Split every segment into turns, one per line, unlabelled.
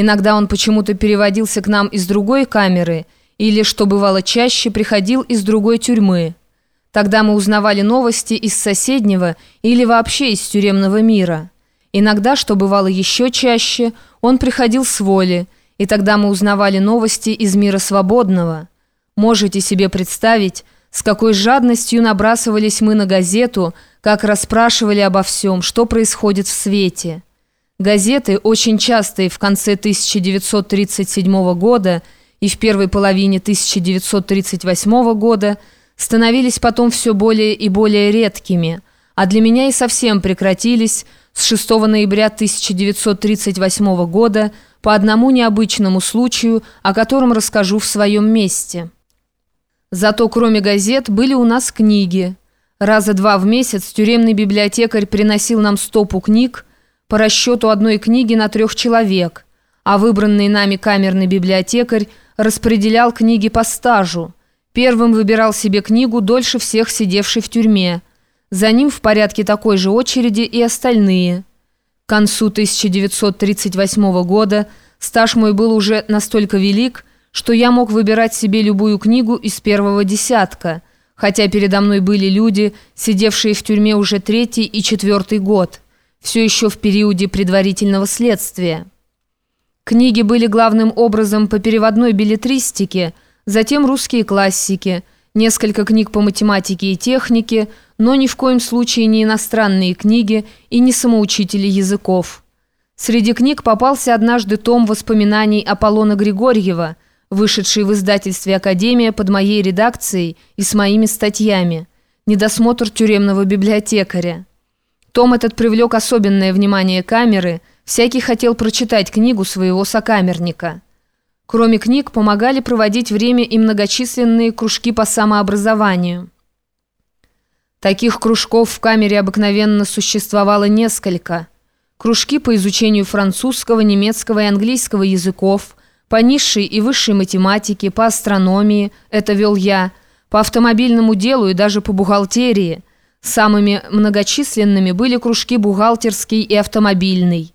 Иногда он почему-то переводился к нам из другой камеры или, что бывало чаще, приходил из другой тюрьмы. Тогда мы узнавали новости из соседнего или вообще из тюремного мира. Иногда, что бывало еще чаще, он приходил с воли, и тогда мы узнавали новости из мира свободного. Можете себе представить, с какой жадностью набрасывались мы на газету, как расспрашивали обо всем, что происходит в свете. Газеты, очень частые в конце 1937 года и в первой половине 1938 года, становились потом все более и более редкими, а для меня и совсем прекратились с 6 ноября 1938 года по одному необычному случаю, о котором расскажу в своем месте. Зато кроме газет были у нас книги. Раза два в месяц тюремный библиотекарь приносил нам стопу книг по расчету одной книги на трех человек, а выбранный нами камерный библиотекарь распределял книги по стажу. Первым выбирал себе книгу, дольше всех сидевший в тюрьме. За ним в порядке такой же очереди и остальные. К концу 1938 года стаж мой был уже настолько велик, что я мог выбирать себе любую книгу из первого десятка, хотя передо мной были люди, сидевшие в тюрьме уже третий и четвертый год, все еще в периоде предварительного следствия. Книги были главным образом по переводной билетристике, затем русские классики, несколько книг по математике и технике, но ни в коем случае не иностранные книги и не самоучители языков. Среди книг попался однажды том воспоминаний Аполлона Григорьева – вышедший в издательстве «Академия» под моей редакцией и с моими статьями. Недосмотр тюремного библиотекаря. Том этот привлек особенное внимание камеры, всякий хотел прочитать книгу своего сокамерника. Кроме книг, помогали проводить время и многочисленные кружки по самообразованию. Таких кружков в камере обыкновенно существовало несколько. Кружки по изучению французского, немецкого и английского языков – по низшей и высшей математике, по астрономии, это вел я, по автомобильному делу и даже по бухгалтерии. Самыми многочисленными были кружки бухгалтерский и автомобильный.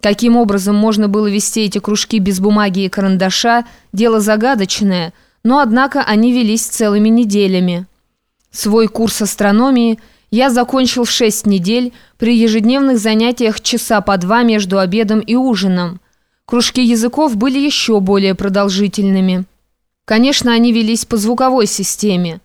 Каким образом можно было вести эти кружки без бумаги и карандаша, дело загадочное, но однако они велись целыми неделями. Свой курс астрономии я закончил в шесть недель при ежедневных занятиях часа по два между обедом и ужином. Кружки языков были еще более продолжительными. Конечно, они велись по звуковой системе.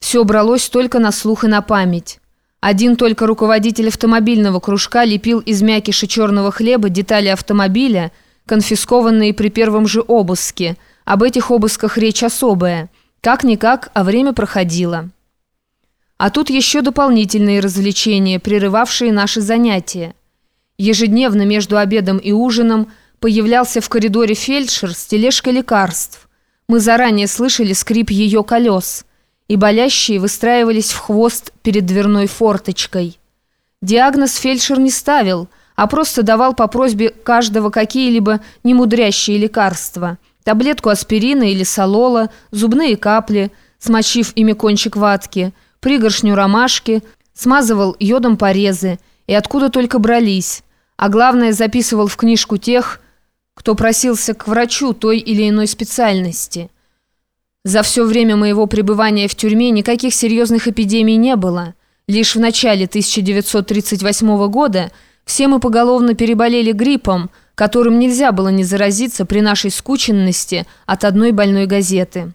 Все бралось только на слух и на память. Один только руководитель автомобильного кружка лепил из мякиша черного хлеба детали автомобиля, конфискованные при первом же обыске. Об этих обысках речь особая. Как-никак, а время проходило. А тут еще дополнительные развлечения, прерывавшие наши занятия. Ежедневно между обедом и ужином – Появлялся в коридоре фельдшер с тележкой лекарств. Мы заранее слышали скрип ее колес, и болящие выстраивались в хвост перед дверной форточкой. Диагноз фельдшер не ставил, а просто давал по просьбе каждого какие-либо немудрящие лекарства. Таблетку аспирина или солола, зубные капли, смочив ими кончик ватки, пригоршню ромашки, смазывал йодом порезы, и откуда только брались. А главное, записывал в книжку тех, кто просился к врачу той или иной специальности. За все время моего пребывания в тюрьме никаких серьезных эпидемий не было. Лишь в начале 1938 года все мы поголовно переболели гриппом, которым нельзя было не заразиться при нашей скученности от одной больной газеты.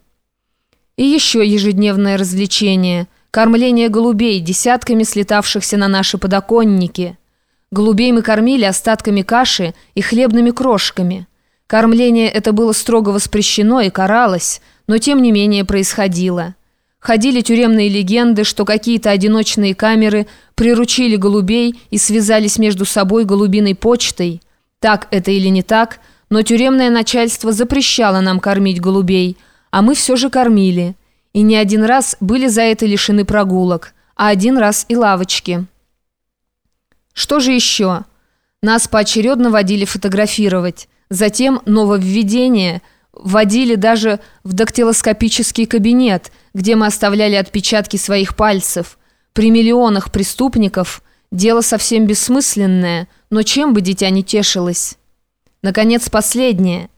И еще ежедневное развлечение – кормление голубей, десятками слетавшихся на наши подоконники – Голубей мы кормили остатками каши и хлебными крошками. Кормление это было строго воспрещено и каралось, но тем не менее происходило. Ходили тюремные легенды, что какие-то одиночные камеры приручили голубей и связались между собой голубиной почтой. Так это или не так, но тюремное начальство запрещало нам кормить голубей, а мы все же кормили. И не один раз были за это лишены прогулок, а один раз и лавочки. Что же еще? Нас поочередно водили фотографировать. Затем нововведение вводили даже в дактилоскопический кабинет, где мы оставляли отпечатки своих пальцев. При миллионах преступников дело совсем бессмысленное, но чем бы дитя не тешилось? Наконец, последнее.